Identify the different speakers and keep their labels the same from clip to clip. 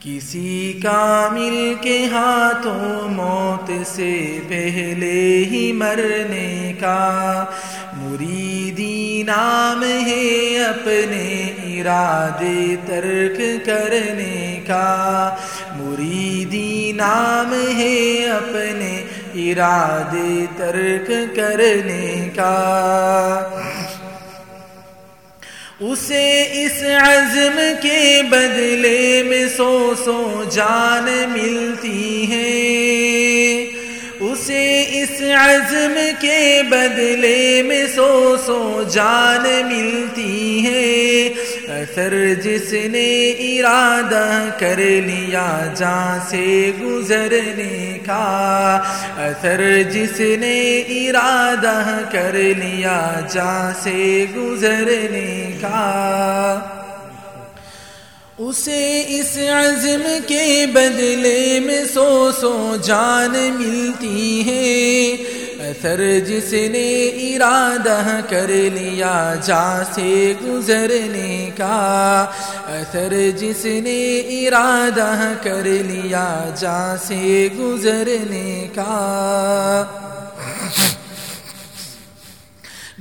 Speaker 1: کسی کامل کے ہاتھوں موت سے پہلے ہی مرنے کا مریدی نام ہے اپنے ارادے ترک کرنے کا مریدی نام ہے اپنے ارادے ترک کرنے کا اسے اس عزم کے بدلے میں سو سو جان ملتی ہے۔ اسے اس عزم کے بدلے میں سو سو جان ملتی ہے۔ اثر جس نے ارادہ کر لیا جان سے گزرنے کا۔ اثر جس نے ارادہ کر لیا جان سے گزرنے اسے اس عزم کے بدلے میں سو سو جان ملتی ہے۔ اثر جس نے ارادہ کر لیا جا سے گزرنے کا۔ اثر جس نے ارادہ کر لیا جا سے گزرنے کا۔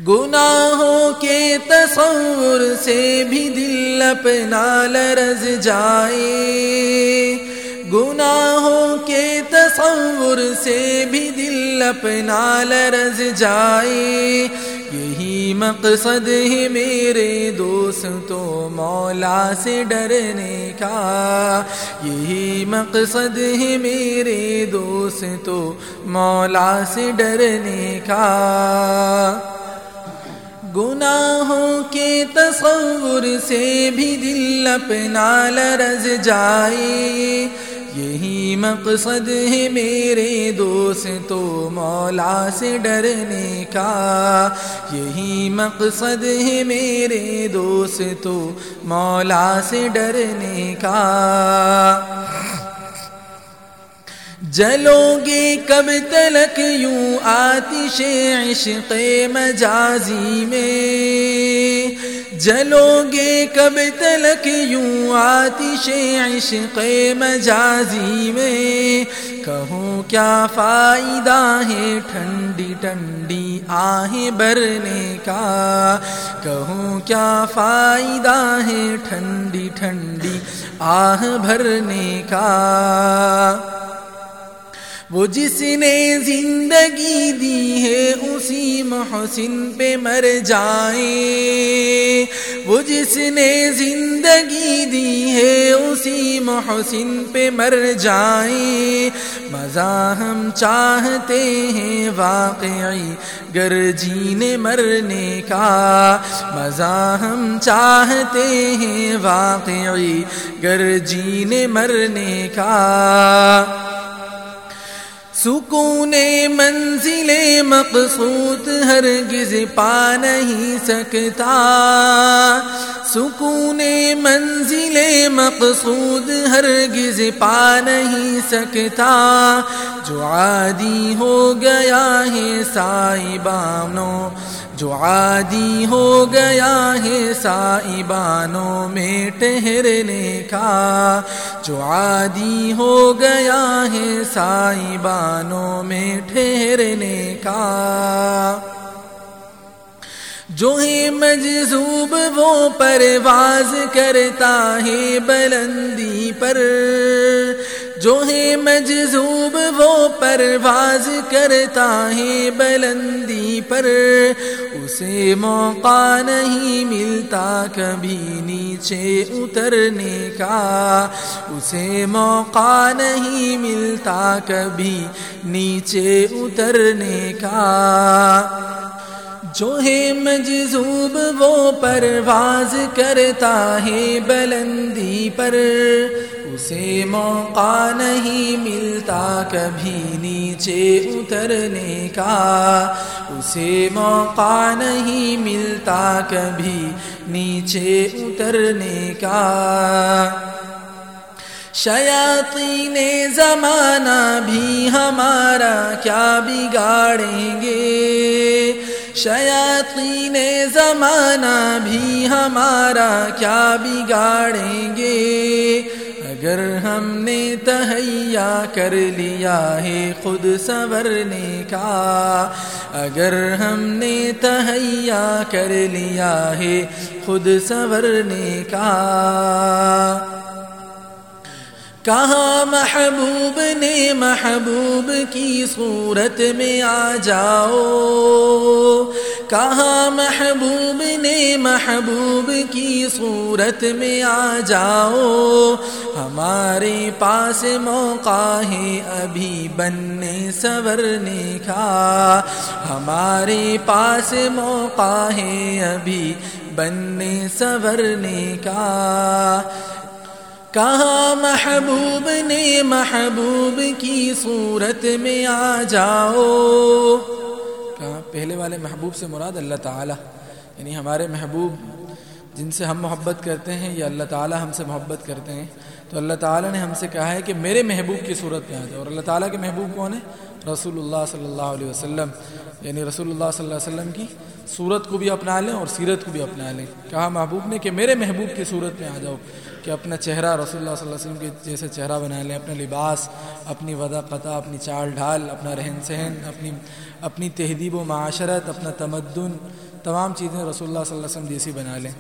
Speaker 1: گناہوں کے تصور سے بھی دل اپنا لرز جائے۔ گناہوں کے تصور سے بھی دل اپنا لرز جائے۔ یہی مقصد ہے میرے دوست تو مولا سے ڈرنے کا۔ یہی مقصد ہے میرے دوست تو مولا سے ڈرنے کا۔ گناہوں کے تصور سے بھی دل اپنا لرز جائے۔ یہی مقصد ہے میرے دوست تو مولا سے ڈرنے کا۔ یہی مقصد ہے میرے دوست تو مولا سے ڈرنے کا۔ جلو گے کب تلک یوں آتش عشق مجازی میں؟ جلو گے کب تلک یوں آتش عشق مجازی میں؟ کہوں کیا فائدہ ہے ٹھنڈی ٹھنڈی آہیں بھرنے کا؟ کہوں کیا فائدہ ہے ٹھنڈی ٹھنڈی آہ بھرنے کا؟ وہ جس نے زندگی دی ہے اسی محسن پہ مر جائیں وہ جس نے زندگی دی ہے اسی محسن پہ مر جائیں مزہ ہم چاہتے ہیں واقعی گر جینے مرنے کا۔ مزہ ہم چاہتے ہیں واقعی گر جینے مرنے کا۔ سکون منزل مقصود ہرگز پا نہیں سکتا۔ سکون منزل مقصود ہرگز پا نہیں سکتا۔ جو عادی ہو گیا ہے سائبانوں جو عادی ہو گیا ہے سائبانوں میں ٹہرنے کا۔ جو عادی ہو گیا ہے سائبانوں میں ٹھہرنے کا۔ جو ہے مجذوب، وہ پرواز کرتا ہے بلندی پر۔ جو ہے مجذوب وہ پرواز کرتا ہے بلندی پر، اسے موقع نہیں ملتا کبھی نیچے اترنے کا۔ اسے موقع نہیں ملتا کبھی نیچے اترنے کا۔ جو ہے مجذوب وہ پرواز کرتا ہے بلندی پر اسے موقع نہیں ملتا کبھی نیچے اترنے کا۔ اسے موقع نہیں ملتا کبھی نیچے اترنے کا۔ شیاطین زمانہ بھی ہمارا کیا بگاڑیں گے؟ شیاطین زمانہ بھی ہمارا کیا بگاڑیں گے؟ اگر ہم نے تہیا کر لیا ہے خود سنورنے کا۔ اگر ہم نے تہیا کر لیا ہے خود سنورنے کا۔ کہاں محبوب نے محبوب کی صورت میں آ جاؤ؟ کہاں محبوب نے محبوب کی صورت میں آ جاؤ؟ ہمارے پاس موقع ہے ابھی بننے سورنے کا ہمارے پاس موقع ہے ابھی بننے سورنے کا کہاں محبوب نے محبوب کی صورت میں آ جاؤ؟ کہاں پہلے والے محبوب سے مراد اللہ تعالیٰ یعنی ہمارے محبوب جن سے ہم محبت کرتے ہیں یا اللہ تعالیٰ ہم سے محبت کرتے ہیں۔ تو اللہ تعالیٰ نے ہم سے کہا ہے کہ میرے محبوب کی صورت میں آ جاؤ۔ اور اللہ تعالیٰ کے محبوب کون ہے رسول اللہ صلی اللہ علیہ وسلم یعنی رسول اللہ صلی اللہ علیہ وسلم کی صورت کو بھی اپنا لیں اور سیرت کو بھی اپنا لیں۔ کہا محبوب نے کہ میرے محبوب کی صورت میں آ جاؤ، کہ اپنا چہرہ رسول اللہ صلی اللہ علیہ وسلم کے جیسے چہرہ بنا لیں، اپنا لباس، اپنی ودا قطع، اپنی چال ڈھال، اپنا رہن سہن، اپنی اپنی تہذیب و معاشرت، اپنا تمدن، تمام چیزیں رسول اللہ صلی اللہ علیہ وسلم جیسی بنا لیں۔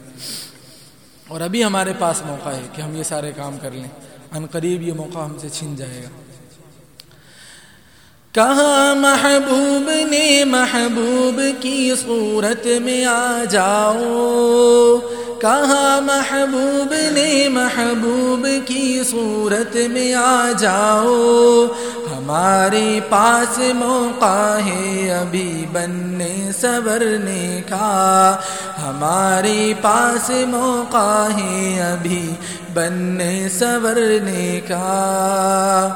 Speaker 1: اور ابھی ہمارے پاس موقع ہے کہ ہم یہ سارے کام کر لیں۔ ان قریب یہ موقع ہم سے چھن جائے گا۔ کہاں محبوب نے محبوب کی صورت میں آ جاؤ؟ کہاں محبوب نے محبوب کی صورت میں آ جاؤ؟ ہمارے پاس موقع ہے ابھی بننے سورنے کا۔ ہمارے پاس موقع ہے ابھی بننے سورنے کا۔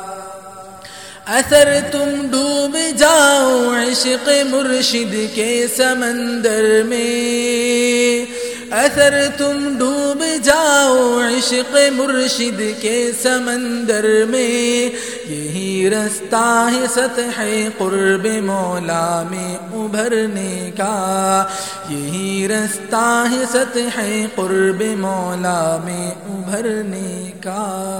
Speaker 1: اثر تم ڈوب جاؤ عشق مرشد کے سمندر میں۔ اثر تم ڈوب جاؤ عشق مرشد کے سمندر میں۔ یہی رستہ ہے سطح قرب مولا میں ابھرنے کا۔ یہی رستہ ہے سطح قرب مولا میں ابھرنے کا۔